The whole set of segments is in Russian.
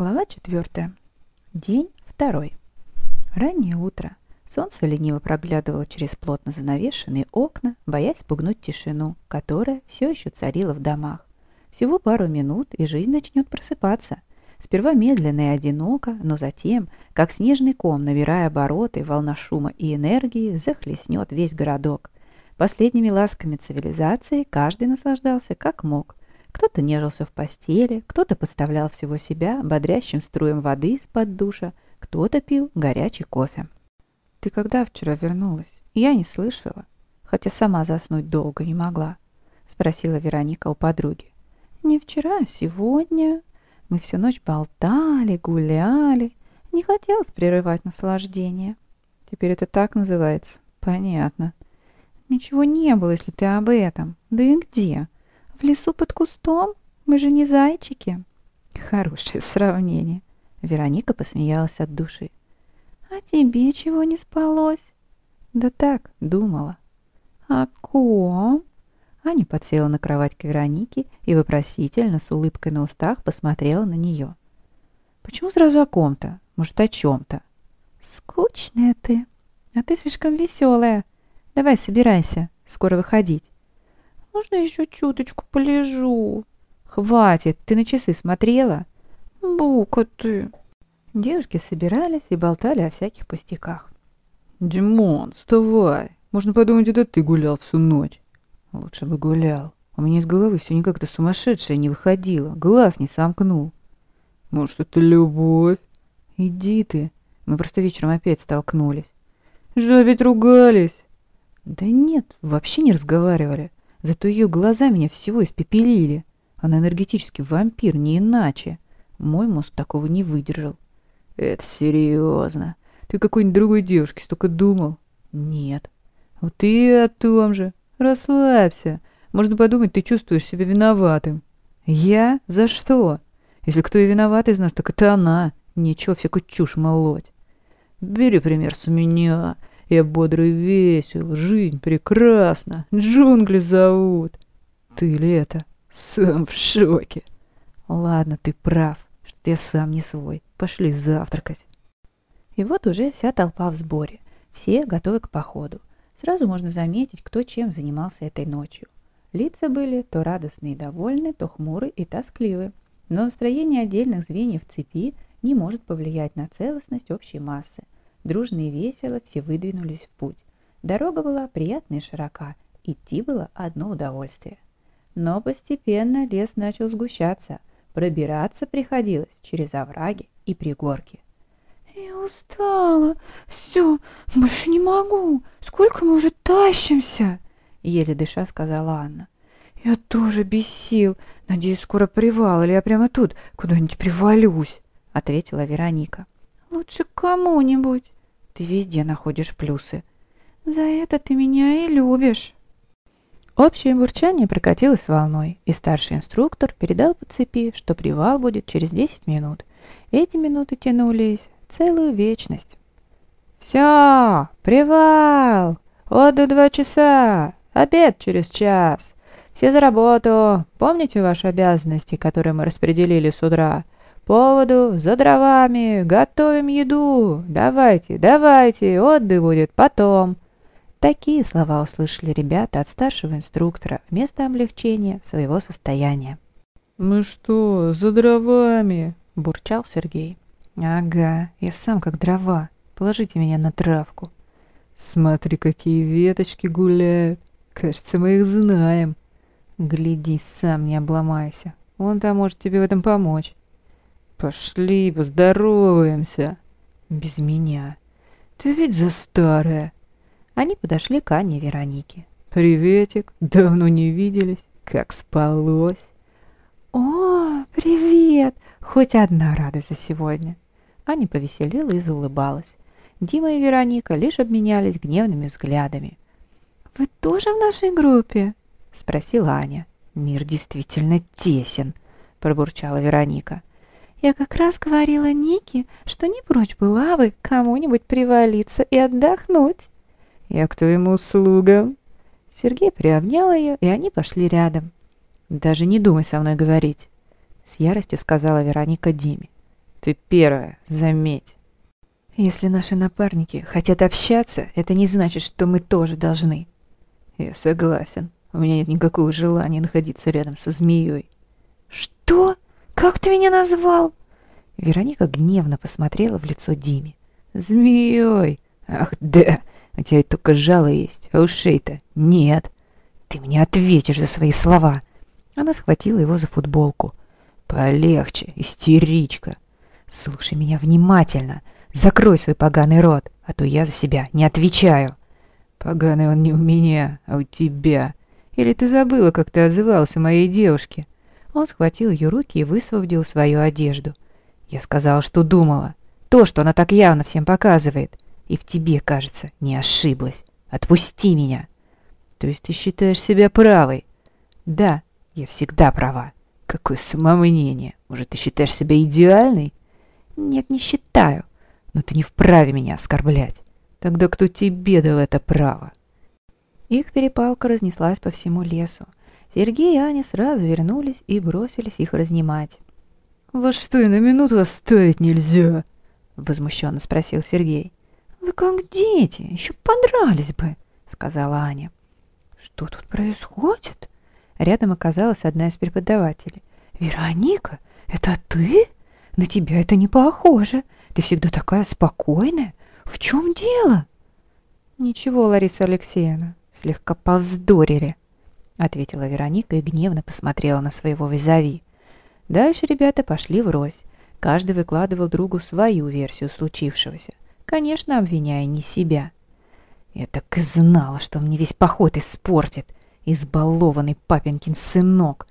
Глава четвертая. День второй. Раннее утро. Солнце лениво проглядывало через плотно занавешенные окна, боясь спугнуть тишину, которая все еще царила в домах. Всего пару минут, и жизнь начнет просыпаться. Сперва медленно и одиноко, но затем, как снежный ком, набирая обороты, волна шума и энергии захлестнет весь городок. Последними ласками цивилизации каждый наслаждался как мог. Кто-то нежился в постели, кто-то подставлял всего себя бодрящим струем воды из-под душа, кто-то пил горячий кофе. «Ты когда вчера вернулась? Я не слышала, хотя сама заснуть долго не могла», — спросила Вероника у подруги. «Не вчера, а сегодня. Мы всю ночь болтали, гуляли. Не хотелось прерывать наслаждение. Теперь это так называется? Понятно. Ничего не было, если ты об этом. Да и где?» В лесу под кустом? Мы же не зайчики. Хорошее сравнение. Вероника посмеялась от души. А тебе чего не спалось? Да так, думала. О ком? Аня подсела на кровать к Веронике и вопросительно, с улыбкой на устах, посмотрела на нее. «Почему сразу о ком-то? Может, о чем-то?» «Скучная ты. А ты слишком веселая. Давай, собирайся. Скоро выходить». Можно еще чуточку полежу? Хватит, ты на часы смотрела? Бука ты. Девушки собирались и болтали о всяких пустяках. Димон, вставай. Можно подумать, это ты гулял всю ночь. Лучше бы гулял. У меня из головы все никак-то сумасшедшее не выходило. Глаз не сомкнул. Может, это любовь? Иди ты. Мы просто вечером опять столкнулись. Что, опять ругались? Да нет, вообще не разговаривали. Зато ее глаза меня всего испепелили. Она энергетический вампир, не иначе. Мой мозг такого не выдержал. Это серьезно. Ты какой-нибудь другой девушке столько думал? Нет. Вот и о том же. Расслабься. Можно подумать, ты чувствуешь себя виноватым. Я? За что? Если кто и виноват из нас, так это она. Нечего всякую чушь молоть. Бери пример с меня. Я бодрый весел, жизнь прекрасна, джунгли зовут. Ты ли это? Сам в шоке. Ладно, ты прав, что я сам не свой. Пошли завтракать. И вот уже вся толпа в сборе. Все готовы к походу. Сразу можно заметить, кто чем занимался этой ночью. Лица были то радостные и довольны, то хмуры и тоскливы. Но настроение отдельных звеньев цепи не может повлиять на целостность общей массы – Дружно и весело все выдвинулись в путь. Дорога была приятная и широка, идти было одно удовольствие. Но постепенно лес начал сгущаться, пробираться приходилось через овраги и пригорки. «Я устала, все, больше не могу, сколько мы уже тащимся?» Еле дыша сказала Анна. «Я тоже без сил, надеюсь, скоро привал, или я прямо тут куда-нибудь привалюсь», ответила Вероника. «Лучше к кому-нибудь». Ты везде находишь плюсы. За это ты меня и любишь. Общее бурчание прокатилось волной, и старший инструктор передал по цепи, что привал будет через 10 минут. Эти минуты тянулись целую вечность. «Все! Привал! Отдых два часа! Обед через час! Все за работу! Помните ваши обязанности, которые мы распределили с утра?» Поводу, за дровами, готовим еду. Давайте, давайте, отдых будет потом». Такие слова услышали ребята от старшего инструктора вместо облегчения своего состояния. «Мы что, за дровами?» – бурчал Сергей. «Ага, я сам как дрова. Положите меня на травку». «Смотри, какие веточки гуляют. Кажется, мы их знаем». «Гляди, сам не обломайся. Он там может тебе в этом помочь». Пошли, поздороваемся. Без меня. Ты ведь за старая. Они подошли к Анне Веронике. Приветик, давно не виделись. Как спалось? О, привет! Хоть одна радость за сегодня. Аня повеселела и заулыбалась. Дима и Вероника лишь обменялись гневными взглядами. «Вы тоже в нашей группе?» — спросила Аня. «Мир действительно тесен», — пробурчала Вероника. Я как раз говорила Нике, что не прочь была бы кому-нибудь привалиться и отдохнуть. Я к твоим услугам. Сергей приобнял ее, и они пошли рядом. Даже не думай со мной говорить, с яростью сказала Вероника Диме. Ты первая, заметь. Если наши напарники хотят общаться, это не значит, что мы тоже должны. Я согласен. У меня нет никакого желания находиться рядом со змеей. Что? Как ты меня назвал? Вероника гневно посмотрела в лицо Диме. Змеей! Ах, да! У тебя только жало есть, а ушей-то нет. Ты мне ответишь за свои слова. Она схватила его за футболку. Полегче, истеричка. Слушай меня внимательно. Закрой свой поганый рот, а то я за себя не отвечаю. Поганый он не у меня, а у тебя. Или ты забыла, как ты отзывался моей девушке? Он схватил ее руки и высвободил свою одежду. Я сказала, что думала. То, что она так явно всем показывает. И в тебе, кажется, не ошиблась. Отпусти меня. То есть ты считаешь себя правой? Да, я всегда права. Какое самомнение. Может, ты считаешь себя идеальной? Нет, не считаю но ты не вправе меня оскорблять. Тогда кто тебе дал это право? Их перепалка разнеслась по всему лесу. Сергей и Аня сразу вернулись и бросились их разнимать. «Вас что, и на минуту оставить нельзя?» — возмущенно спросил Сергей. «Вы как дети, еще подрались бы», — сказала Аня. «Что тут происходит?» Рядом оказалась одна из преподавателей. «Вероника, это ты? На тебя это не похоже. Ты всегда такая спокойная. В чем дело? Ничего, Лариса Алексеевна, слегка повздорили, ответила Вероника и гневно посмотрела на своего визави. Дальше ребята пошли врозь. Каждый выкладывал другу свою версию случившегося, конечно, обвиняя не себя. Я так и знала, что мне весь поход испортит, избалованный папенькин сынок.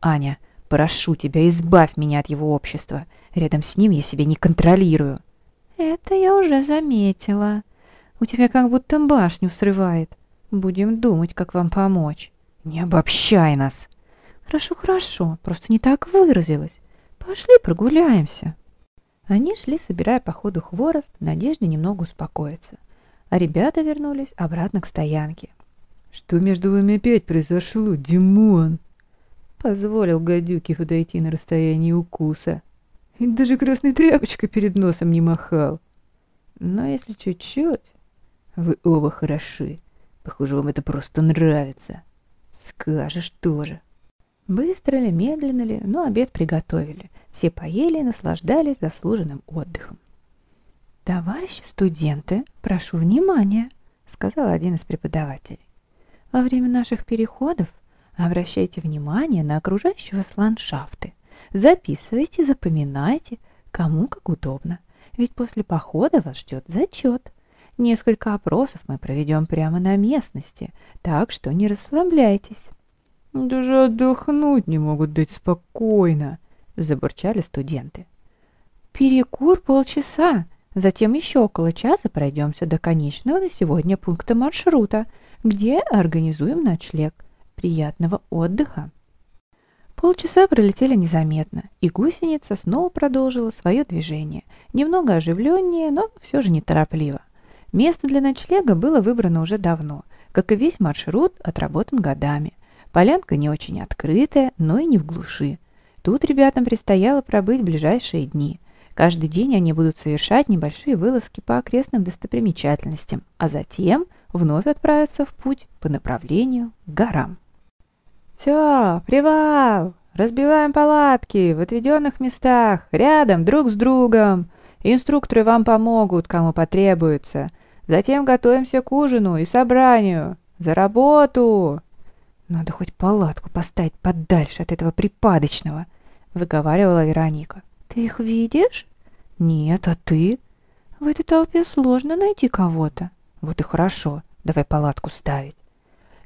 Аня, прошу тебя, избавь меня от его общества. Рядом с ним я себя не контролирую. Это я уже заметила. У тебя как будто башню срывает. Будем думать, как вам помочь. Не обобщай нас. Хорошо, хорошо, просто не так выразилась. Пошли прогуляемся. Они шли, собирая по ходу хворост, в надежде немного успокоиться. А ребята вернулись обратно к стоянке. «Что между вами опять произошло, Димон?» Позволил гадюке подойти на расстояние укуса. И даже красной тряпочкой перед носом не махал. Но если чуть-чуть... Вы оба хороши. Похоже, вам это просто нравится. Скажешь тоже. Быстро ли, медленно ли, но обед приготовили. Все поели и наслаждались заслуженным отдыхом. «Товарищи студенты, прошу внимания», — сказал один из преподавателей. «Во время наших переходов обращайте внимание на окружающие вас ландшафты. Записывайте, запоминайте, кому как удобно. Ведь после похода вас ждет зачет. Несколько опросов мы проведем прямо на местности, так что не расслабляйтесь. «Даже отдохнуть не могут дать спокойно», — забурчали студенты. «Перекур полчаса, затем еще около часа пройдемся до конечного на сегодня пункта маршрута, где организуем ночлег. Приятного отдыха!» Полчаса пролетели незаметно, и гусеница снова продолжила свое движение, немного оживленнее, но все же неторопливо. Место для ночлега было выбрано уже давно, как и весь маршрут отработан годами. Полянка не очень открытая, но и не в глуши. Тут ребятам предстояло пробыть ближайшие дни. Каждый день они будут совершать небольшие вылазки по окрестным достопримечательностям, а затем вновь отправиться в путь по направлению к горам. «Все, привал! Разбиваем палатки в отведенных местах, рядом, друг с другом. Инструкторы вам помогут, кому потребуется. Затем готовимся к ужину и собранию. За работу!» «Надо хоть палатку поставить подальше от этого припадочного», — выговаривала Вероника. «Ты их видишь?» «Нет, а ты?» «В этой толпе сложно найти кого-то». «Вот и хорошо, давай палатку ставить».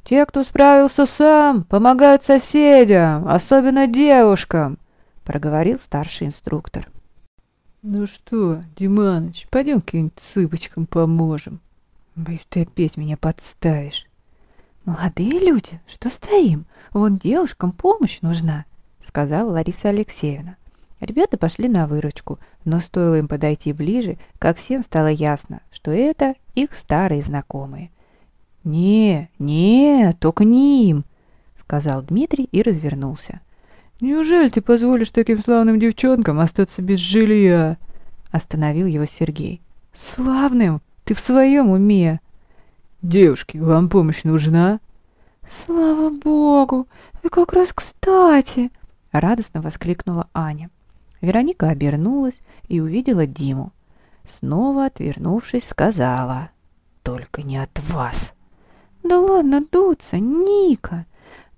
Те, кто справился сам, помогают соседям, особенно девушкам, проговорил старший инструктор. Ну что, Диманыч, пойдем каким-нибудь цыпочкам поможем. Боюсь, ты опять меня подставишь. Молодые люди, что стоим? Вон девушкам помощь нужна, сказала Лариса Алексеевна. Ребята пошли на выручку, но стоило им подойти ближе, как всем стало ясно, что это их старые знакомые. «Не, не, то к ним!» — сказал Дмитрий и развернулся. Неужели ты позволишь таким славным девчонкам остаться без жилья?» Остановил его Сергей. «Славным? Ты в своем уме?» «Девушки, вам помощь нужна?» «Слава богу! Вы как раз кстати!» Радостно воскликнула Аня. Вероника обернулась и увидела Диму. Снова отвернувшись, сказала «Только не от вас!» «Да ладно дуться, Ника!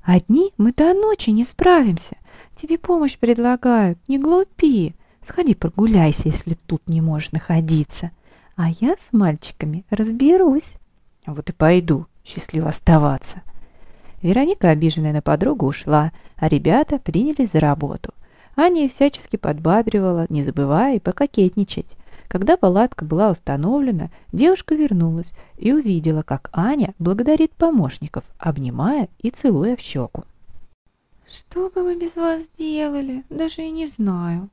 Одни мы до ночи не справимся. Тебе помощь предлагают, не глупи. Сходи прогуляйся, если тут не можешь находиться. А я с мальчиками разберусь». «Вот и пойду. Счастливо оставаться!» Вероника, обиженная на подругу, ушла, а ребята принялись за работу. Аня всячески подбадривала, не забывая и пококетничать. Когда палатка была установлена, девушка вернулась и увидела, как Аня благодарит помощников, обнимая и целуя в щеку. «Что бы мы без вас делали? Даже и не знаю».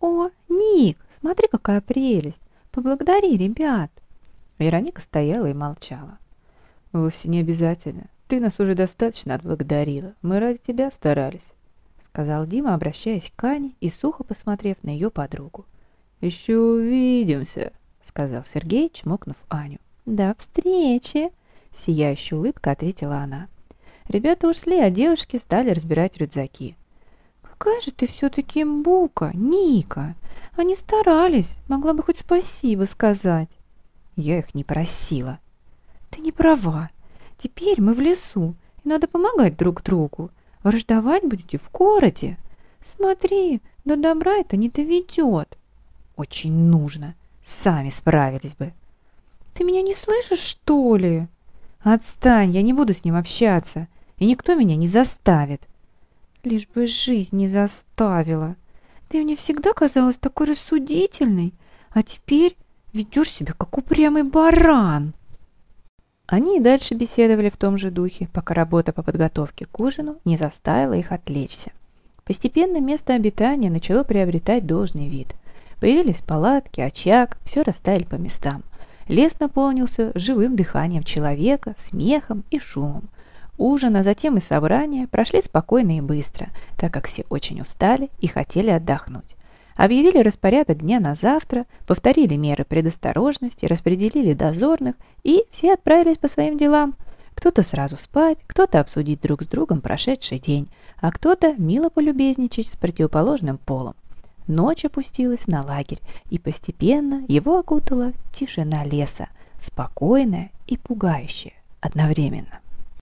«О, Ник, смотри, какая прелесть! Поблагодари ребят!» Вероника стояла и молчала. «Вовсе не обязательно. Ты нас уже достаточно отблагодарила. Мы ради тебя старались», — сказал Дима, обращаясь к Ане и сухо посмотрев на ее подругу. «Еще увидимся», — сказал Сергей, чмокнув Аню. «До встречи!» — сияющая улыбка ответила она. Ребята ушли, а девушки стали разбирать рюкзаки. «Какая же ты все-таки бука, Ника! Они старались, могла бы хоть спасибо сказать». «Я их не просила». «Ты не права. Теперь мы в лесу, и надо помогать друг другу. Враждовать будете в городе. Смотри, до добра это не доведет. Очень нужно. Сами справились бы. Ты меня не слышишь, что ли? Отстань, я не буду с ним общаться. И никто меня не заставит. Лишь бы жизнь не заставила. Ты мне всегда казалась такой рассудительной, а теперь ведешь себя как упрямый баран. Они и дальше беседовали в том же духе, пока работа по подготовке к ужину не заставила их отвлечься. Постепенно место обитания начало приобретать должный вид. Появились палатки, очаг, все расставили по местам. Лес наполнился живым дыханием человека, смехом и шумом. Ужин, а затем и собрание прошли спокойно и быстро, так как все очень устали и хотели отдохнуть. Объявили распорядок дня на завтра, повторили меры предосторожности, распределили дозорных, и все отправились по своим делам. Кто-то сразу спать, кто-то обсудить друг с другом прошедший день, а кто-то мило полюбезничать с противоположным полом. Ночь опустилась на лагерь, и постепенно его окутала тишина леса, спокойная и пугающая одновременно.